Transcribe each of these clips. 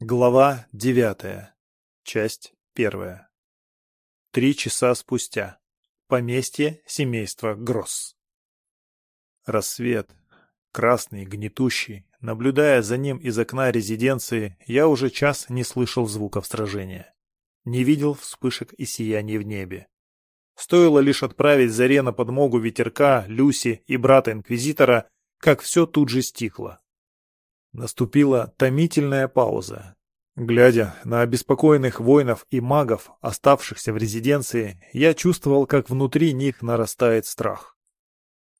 Глава девятая. Часть первая. Три часа спустя. Поместье семейства Гросс. Рассвет. Красный, гнетущий. Наблюдая за ним из окна резиденции, я уже час не слышал звуков сражения. Не видел вспышек и сияний в небе. Стоило лишь отправить Заре на подмогу ветерка, Люси и брата-инквизитора, как все тут же стихло. Наступила томительная пауза. Глядя на обеспокоенных воинов и магов, оставшихся в резиденции, я чувствовал, как внутри них нарастает страх.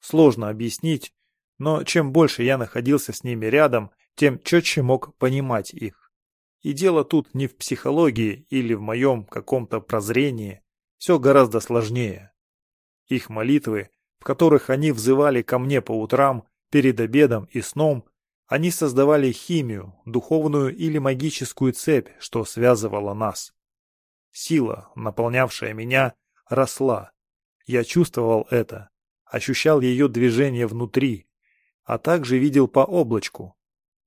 Сложно объяснить, но чем больше я находился с ними рядом, тем четче мог понимать их. И дело тут не в психологии или в моем каком-то прозрении, все гораздо сложнее. Их молитвы, в которых они взывали ко мне по утрам, перед обедом и сном, они создавали химию, духовную или магическую цепь, что связывала нас. Сила, наполнявшая меня, росла. Я чувствовал это, ощущал ее движение внутри, а также видел по облачку,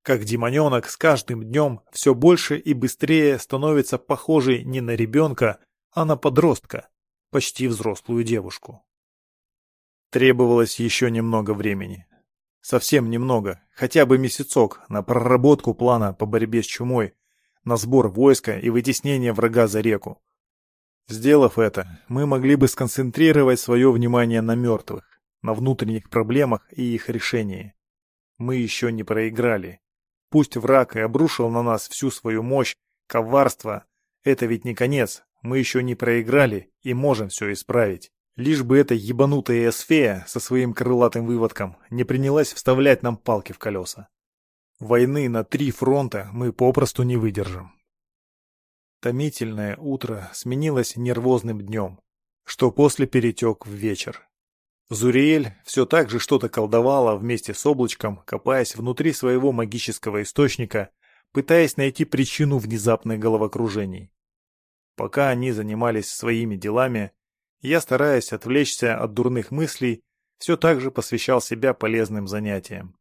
как демоненок с каждым днем все больше и быстрее становится похожей не на ребенка, а на подростка, почти взрослую девушку. Требовалось еще немного времени. Совсем немного, хотя бы месяцок, на проработку плана по борьбе с чумой, на сбор войска и вытеснение врага за реку. Сделав это, мы могли бы сконцентрировать свое внимание на мертвых, на внутренних проблемах и их решении. Мы еще не проиграли. Пусть враг и обрушил на нас всю свою мощь, коварство, это ведь не конец, мы еще не проиграли и можем все исправить. Лишь бы эта ебанутая эсфея со своим крылатым выводком не принялась вставлять нам палки в колеса. Войны на три фронта мы попросту не выдержим. Томительное утро сменилось нервозным днем, что после перетек в вечер. Зуриэль все так же что-то колдовала вместе с облачком, копаясь внутри своего магического источника, пытаясь найти причину внезапных головокружений. Пока они занимались своими делами, я, стараясь отвлечься от дурных мыслей, все так же посвящал себя полезным занятиям.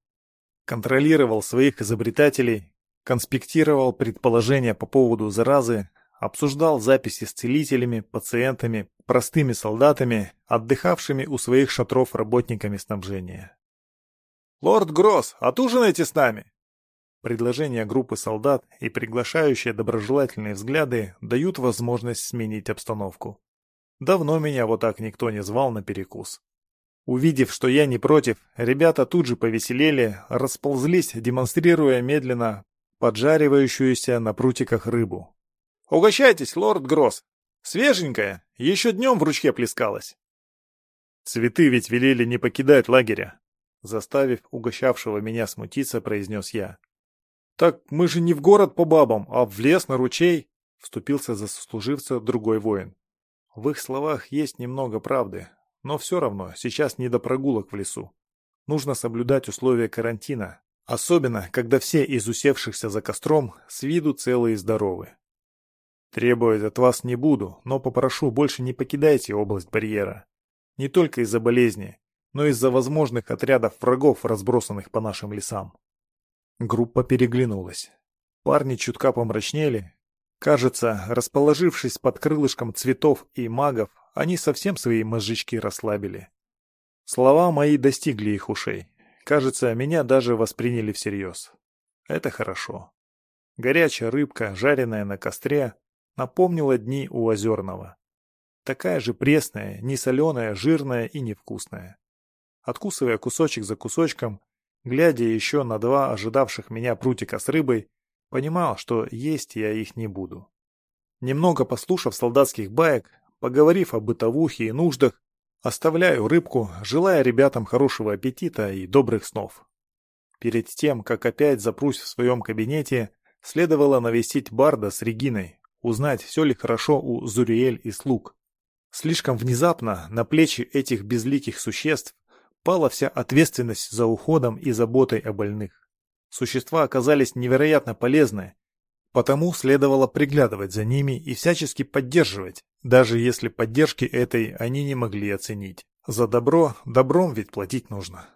Контролировал своих изобретателей, конспектировал предположения по поводу заразы, обсуждал записи с целителями, пациентами, простыми солдатами, отдыхавшими у своих шатров работниками снабжения. «Лорд Гросс, отужинайте с нами!» Предложения группы солдат и приглашающие доброжелательные взгляды дают возможность сменить обстановку. Давно меня вот так никто не звал на перекус. Увидев, что я не против, ребята тут же повеселели, расползлись, демонстрируя медленно поджаривающуюся на прутиках рыбу. «Угощайтесь, лорд Гросс! Свеженькая, еще днем в ручье плескалась!» «Цветы ведь велели не покидать лагеря», заставив угощавшего меня смутиться, произнес я. «Так мы же не в город по бабам, а в лес на ручей», вступился за сослуживца другой воин. В их словах есть немного правды, но все равно сейчас не до прогулок в лесу. Нужно соблюдать условия карантина, особенно когда все из усевшихся за костром с виду целые и здоровы. Требовать от вас не буду, но попрошу, больше не покидайте область барьера. Не только из-за болезни, но из-за возможных отрядов врагов, разбросанных по нашим лесам. Группа переглянулась. Парни чутка помрачнели, Кажется, расположившись под крылышком цветов и магов, они совсем свои мозжечки расслабили. Слова мои достигли их ушей. Кажется, меня даже восприняли всерьез. Это хорошо. Горячая рыбка, жареная на костре, напомнила дни у Озерного. Такая же пресная, не соленая, жирная и невкусная. Откусывая кусочек за кусочком, глядя еще на два ожидавших меня прутика с рыбой, Понимал, что есть я их не буду. Немного послушав солдатских баек, поговорив о бытовухе и нуждах, оставляю рыбку, желая ребятам хорошего аппетита и добрых снов. Перед тем, как опять запрусь в своем кабинете, следовало навестить Барда с Региной, узнать, все ли хорошо у Зуриэль и слуг. Слишком внезапно на плечи этих безликих существ пала вся ответственность за уходом и заботой о больных. Существа оказались невероятно полезны, потому следовало приглядывать за ними и всячески поддерживать, даже если поддержки этой они не могли оценить. За добро добром ведь платить нужно.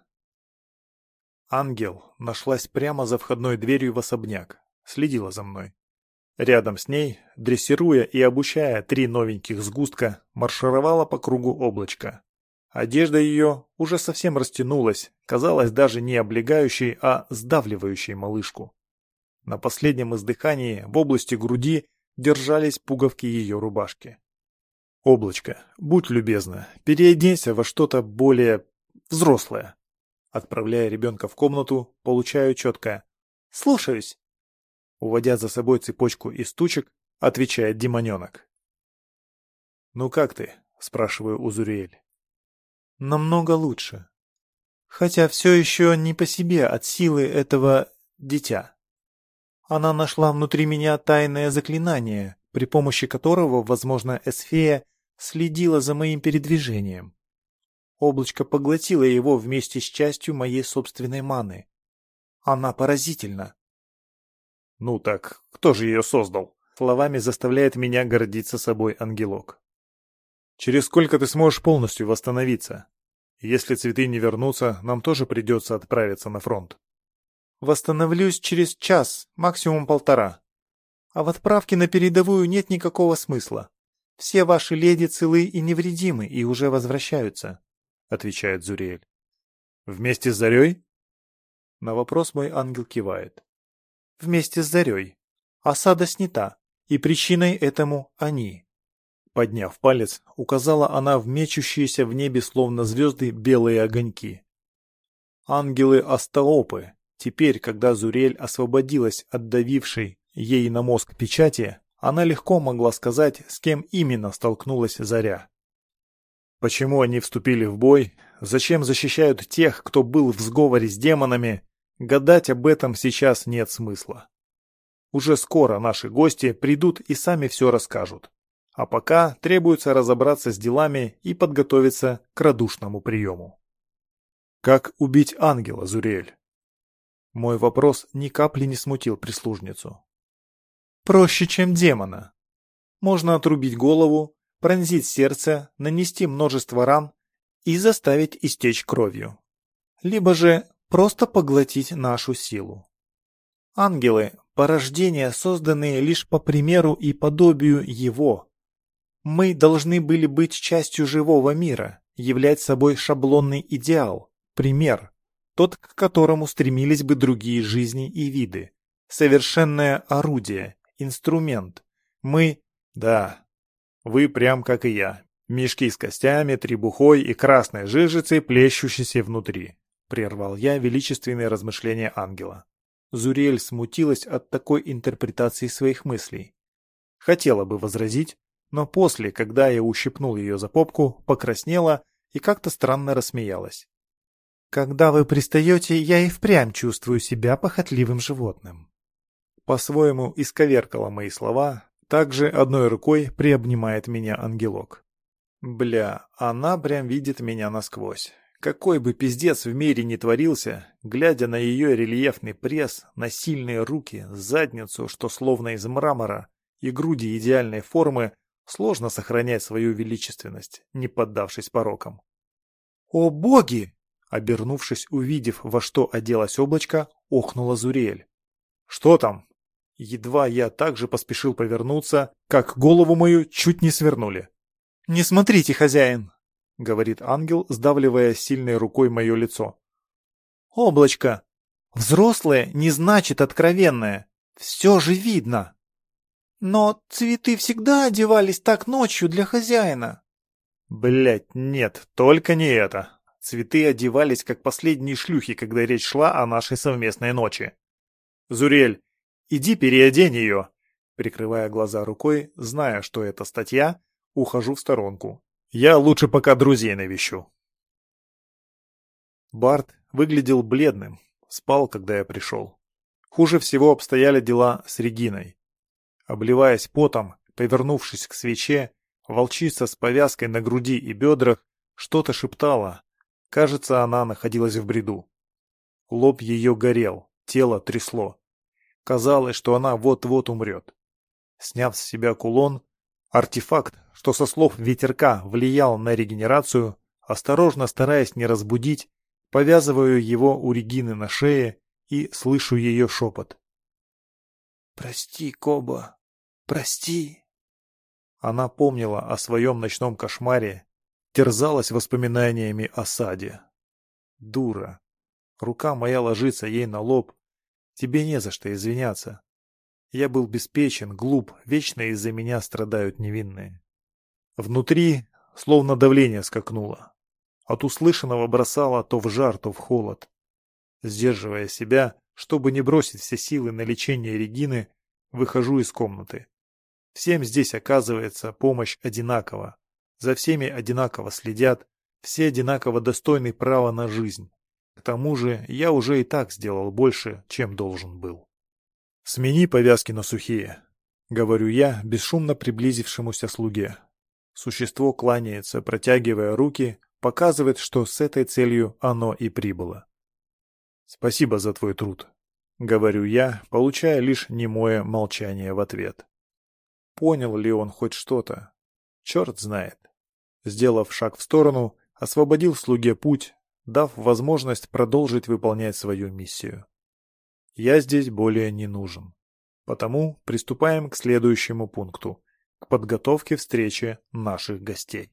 Ангел нашлась прямо за входной дверью в особняк, следила за мной. Рядом с ней, дрессируя и обучая три новеньких сгустка, маршировала по кругу облачко. Одежда ее уже совсем растянулась, казалась даже не облегающей, а сдавливающей малышку. На последнем издыхании в области груди держались пуговки ее рубашки. «Облачко, будь любезна, переоденься во что-то более взрослое». Отправляя ребенка в комнату, получаю четкое «Слушаюсь». Уводя за собой цепочку из тучек, отвечает демоненок. «Ну как ты?» – спрашиваю у Зуриэль. «Намного лучше. Хотя все еще не по себе от силы этого дитя. Она нашла внутри меня тайное заклинание, при помощи которого, возможно, Эсфея следила за моим передвижением. Облачко поглотило его вместе с частью моей собственной маны. Она поразительна. Ну так, кто же ее создал? Словами заставляет меня гордиться собой ангелок. Через сколько ты сможешь полностью восстановиться? Если цветы не вернутся, нам тоже придется отправиться на фронт. Восстановлюсь через час, максимум полтора. А в отправке на передовую нет никакого смысла. Все ваши леди целы и невредимы и уже возвращаются, отвечает Зуриэль. Вместе с Зарей? На вопрос мой ангел кивает. Вместе с Зарей. Осада снята, и причиной этому они. Подняв палец, указала она в мечущиеся в небе словно звезды белые огоньки. Ангелы Астаопы, Теперь, когда Зурель освободилась от давившей ей на мозг печати, она легко могла сказать, с кем именно столкнулась Заря. Почему они вступили в бой, зачем защищают тех, кто был в сговоре с демонами, гадать об этом сейчас нет смысла. Уже скоро наши гости придут и сами все расскажут. А пока требуется разобраться с делами и подготовиться к радушному приему. Как убить ангела, Зурель? Мой вопрос ни капли не смутил прислужницу. Проще, чем демона. Можно отрубить голову, пронзить сердце, нанести множество ран и заставить истечь кровью. Либо же просто поглотить нашу силу. Ангелы – порождения, созданные лишь по примеру и подобию Его. Мы должны были быть частью живого мира, являть собой шаблонный идеал, пример тот, к которому стремились бы другие жизни и виды. Совершенное орудие, инструмент. Мы... Да, вы прям как и я. Мешки с костями, требухой и красной жижицей, плещущейся внутри. Прервал я величественные размышления ангела. Зурель смутилась от такой интерпретации своих мыслей. Хотела бы возразить, но после, когда я ущипнул ее за попку, покраснела и как-то странно рассмеялась. Когда вы пристаете, я и впрямь чувствую себя похотливым животным. По-своему исковеркала мои слова, также одной рукой приобнимает меня ангелок. Бля, она прям видит меня насквозь. Какой бы пиздец в мире ни творился, глядя на ее рельефный пресс, на сильные руки, задницу, что словно из мрамора, и груди идеальной формы, сложно сохранять свою величественность, не поддавшись порокам. «О боги!» Обернувшись, увидев, во что оделось облачко, охнула Зурель. «Что там?» Едва я также поспешил повернуться, как голову мою чуть не свернули. «Не смотрите, хозяин!» — говорит ангел, сдавливая сильной рукой мое лицо. «Облачко! Взрослое не значит откровенное. Все же видно!» «Но цветы всегда одевались так ночью для хозяина!» Блять, нет, только не это!» Цветы одевались, как последние шлюхи, когда речь шла о нашей совместной ночи. «Зурель, иди переодень ее!» Прикрывая глаза рукой, зная, что это статья, ухожу в сторонку. «Я лучше пока друзей навещу». Барт выглядел бледным, спал, когда я пришел. Хуже всего обстояли дела с Региной. Обливаясь потом, повернувшись к свече, волчица с повязкой на груди и бедрах что-то шептала, Кажется, она находилась в бреду. Лоб ее горел, тело трясло. Казалось, что она вот-вот умрет. Сняв с себя кулон, артефакт, что со слов ветерка влиял на регенерацию, осторожно стараясь не разбудить, повязываю его у Регины на шее и слышу ее шепот. «Прости, Коба, Прости. Она помнила о своем ночном кошмаре, терзалась воспоминаниями о саде. Дура. Рука моя ложится ей на лоб. Тебе не за что извиняться. Я был беспечен, глуп, вечно из-за меня страдают невинные. Внутри словно давление скакнуло. От услышанного бросало то в жар, то в холод. Сдерживая себя, чтобы не бросить все силы на лечение Регины, выхожу из комнаты. Всем здесь оказывается помощь одинакова. За всеми одинаково следят, все одинаково достойны права на жизнь. К тому же я уже и так сделал больше, чем должен был. «Смени повязки на сухие», — говорю я, бесшумно приблизившемуся слуге. Существо кланяется, протягивая руки, показывает, что с этой целью оно и прибыло. «Спасибо за твой труд», — говорю я, получая лишь немое молчание в ответ. Понял ли он хоть что-то? Черт знает. Сделав шаг в сторону, освободил слуге путь, дав возможность продолжить выполнять свою миссию. Я здесь более не нужен. Потому приступаем к следующему пункту, к подготовке встречи наших гостей.